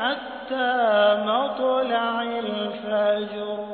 حتى مطلع الفجر.